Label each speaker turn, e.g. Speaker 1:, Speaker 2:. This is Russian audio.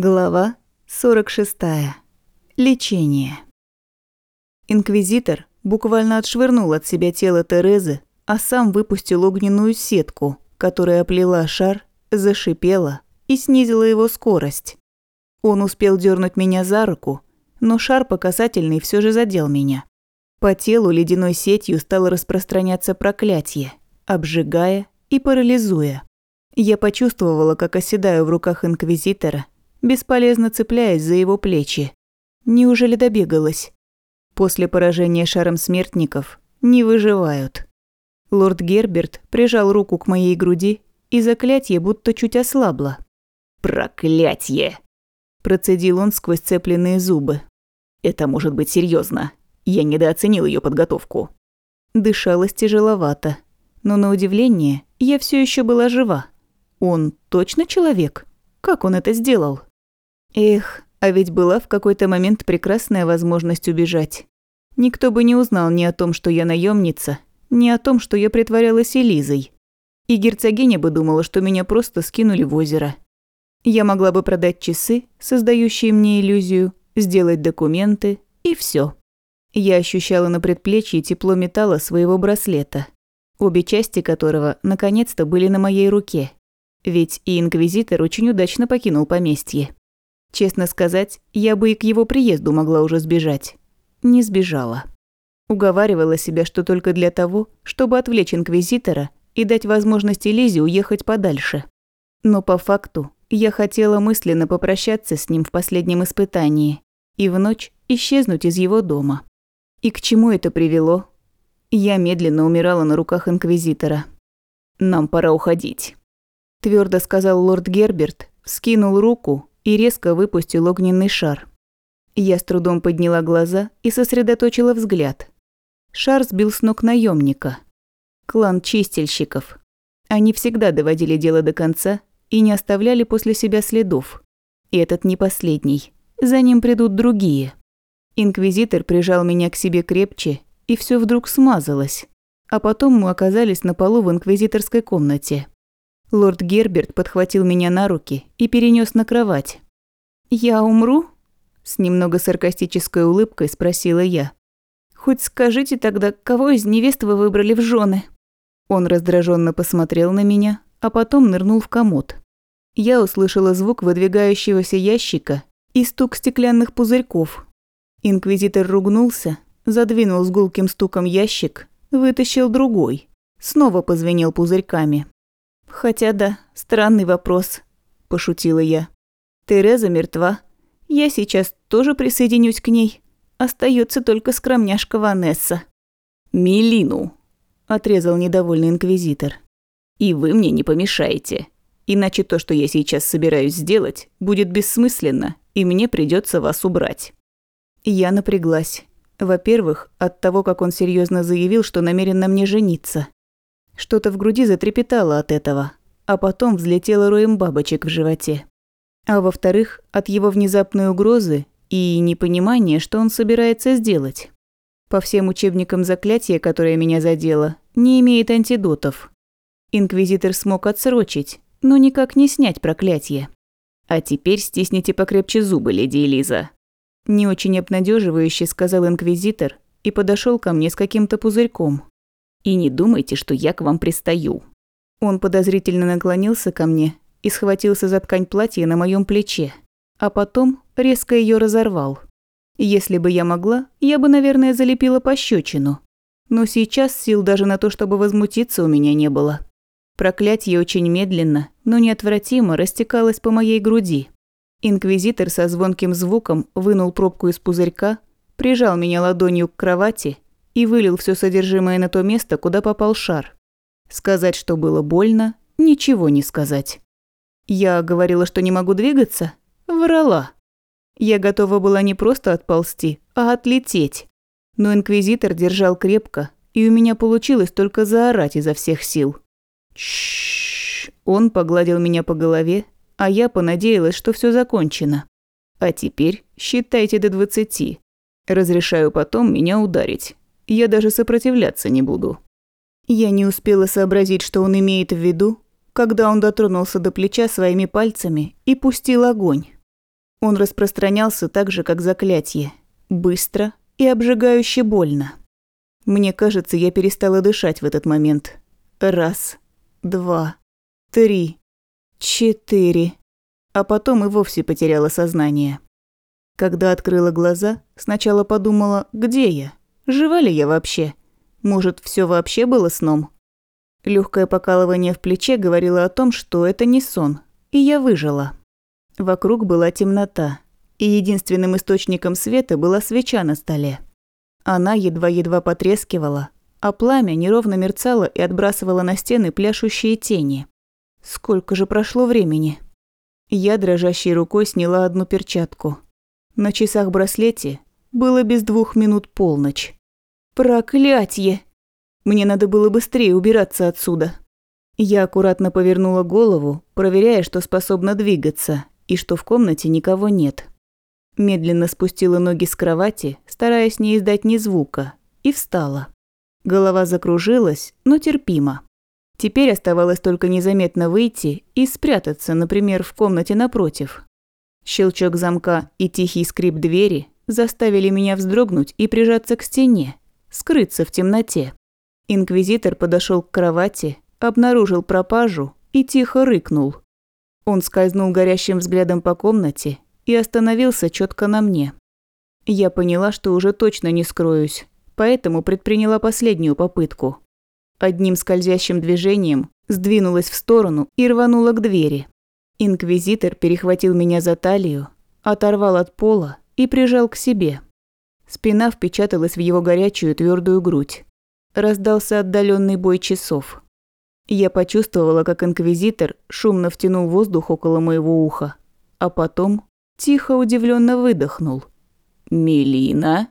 Speaker 1: Глава 46. Лечение. Инквизитор буквально отшвырнул от себя тело Терезы, а сам выпустил огненную сетку, которая оплела шар, зашипела и снизила его скорость. Он успел дернуть меня за руку, но шар по касательной все же задел меня. По телу ледяной сетью стало распространяться проклятие, обжигая и парализуя. Я почувствовала, как оседаю в руках Инквизитора – бесполезно цепляясь за его плечи. Неужели добегалась? После поражения шаром смертников не выживают. Лорд Герберт прижал руку к моей груди, и заклятие будто чуть ослабло.
Speaker 2: «Проклятье!» – процедил он сквозь цепленные зубы. «Это может быть серьезно. Я недооценил ее подготовку».
Speaker 1: Дышалось тяжеловато, но на удивление я все еще была жива. Он точно человек? Как он это сделал? Эх, а ведь была в какой-то момент прекрасная возможность убежать. Никто бы не узнал ни о том, что я наемница, ни о том, что я притворялась Элизой. И герцогиня бы думала, что меня просто скинули в озеро. Я могла бы продать часы, создающие мне иллюзию, сделать документы, и все. Я ощущала на предплечье тепло металла своего браслета, обе части которого наконец-то были на моей руке. Ведь и Инквизитор очень удачно покинул поместье. Честно сказать, я бы и к его приезду могла уже сбежать. Не сбежала. Уговаривала себя, что только для того, чтобы отвлечь Инквизитора и дать возможность Элизе уехать подальше. Но по факту я хотела мысленно попрощаться с ним в последнем испытании и в ночь исчезнуть из его дома. И к чему это привело? Я медленно умирала на руках Инквизитора.
Speaker 2: «Нам пора уходить», –
Speaker 1: твердо сказал лорд Герберт, скинул руку и резко выпустил огненный шар. Я с трудом подняла глаза и сосредоточила взгляд. Шар сбил с ног наемника. Клан чистильщиков. Они всегда доводили дело до конца и не оставляли после себя следов. И этот не последний. За ним придут другие. Инквизитор прижал меня к себе крепче, и все вдруг смазалось. А потом мы оказались на полу в инквизиторской комнате. Лорд Герберт подхватил меня на руки и перенес на кровать. «Я умру?» – с немного саркастической улыбкой спросила я. «Хоть скажите тогда, кого из невест вы выбрали в жены?» Он раздраженно посмотрел на меня, а потом нырнул в комод. Я услышала звук выдвигающегося ящика и стук стеклянных пузырьков. Инквизитор ругнулся, задвинул с гулким стуком ящик, вытащил другой. Снова позвенел пузырьками. «Хотя да, странный вопрос», – пошутила я. «Тереза мертва. Я сейчас тоже присоединюсь к ней. Остается только скромняшка Ванесса».
Speaker 2: «Милину», – отрезал недовольный инквизитор.
Speaker 1: «И вы мне не помешаете. Иначе то, что я сейчас собираюсь сделать, будет бессмысленно, и мне придется вас убрать». Я напряглась. Во-первых, от того, как он серьезно заявил, что намерен на мне жениться. Что-то в груди затрепетало от этого, а потом взлетело роем бабочек в животе. А во-вторых, от его внезапной угрозы и непонимания, что он собирается сделать. По всем учебникам заклятия, которое меня задело, не имеет антидотов. Инквизитор смог отсрочить, но никак не снять проклятие.
Speaker 2: А теперь стисните покрепче зубы, леди Элиза.
Speaker 1: Не очень обнадеживающе сказал инквизитор и подошел ко мне с каким-то пузырьком.
Speaker 2: И не думайте, что я к вам пристаю».
Speaker 1: Он подозрительно наклонился ко мне и схватился за ткань платья на моем плече, а потом резко ее разорвал. Если бы я могла, я бы, наверное, залепила пощечину. Но сейчас сил даже на то, чтобы возмутиться, у меня не было. Проклятье очень медленно, но неотвратимо растекалось по моей груди. Инквизитор со звонким звуком вынул пробку из пузырька, прижал меня ладонью к кровати и вылил все содержимое на то место, куда попал шар. Сказать, что было больно, ничего не сказать. Я говорила, что не могу двигаться? Врала. Я готова была не просто отползти, а отлететь. Но инквизитор держал крепко, и у меня получилось только заорать изо всех сил. Чш. Он погладил меня по голове, а я понадеялась, что все закончено. А теперь считайте до двадцати. Разрешаю потом меня ударить. Я даже сопротивляться не буду». Я не успела сообразить, что он имеет в виду, когда он дотронулся до плеча своими пальцами и пустил огонь. Он распространялся так же, как заклятие. Быстро и обжигающе больно. Мне кажется, я перестала дышать в этот момент. Раз, два, три, четыре. А потом и вовсе потеряла сознание. Когда открыла глаза, сначала подумала, где я? Жива ли я вообще? Может, все вообще было сном? Легкое покалывание в плече говорило о том, что это не сон, и я выжила. Вокруг была темнота, и единственным источником света была свеча на столе. Она едва-едва потрескивала, а пламя неровно мерцало и отбрасывало на стены пляшущие тени. Сколько же прошло времени? Я дрожащей рукой сняла одну перчатку. На часах браслете было без двух минут полночь. Проклятье! Мне надо было быстрее убираться отсюда. Я аккуратно повернула голову, проверяя, что способна двигаться, и что в комнате никого нет. Медленно спустила ноги с кровати, стараясь не издать ни звука, и встала. Голова закружилась, но терпимо. Теперь оставалось только незаметно выйти и спрятаться, например, в комнате напротив. Щелчок замка и тихий скрип двери заставили меня вздрогнуть и прижаться к стене, скрыться в темноте. Инквизитор подошел к кровати, обнаружил пропажу и тихо рыкнул. Он скользнул горящим взглядом по комнате и остановился четко на мне. Я поняла, что уже точно не скроюсь, поэтому предприняла последнюю попытку. Одним скользящим движением сдвинулась в сторону и рванула к двери. Инквизитор перехватил меня за талию, оторвал от пола и прижал к себе. Спина впечаталась в его горячую твердую грудь. Раздался отдаленный бой часов. Я почувствовала, как инквизитор шумно втянул воздух около моего уха, а потом тихо удивленно выдохнул. «Мелина?»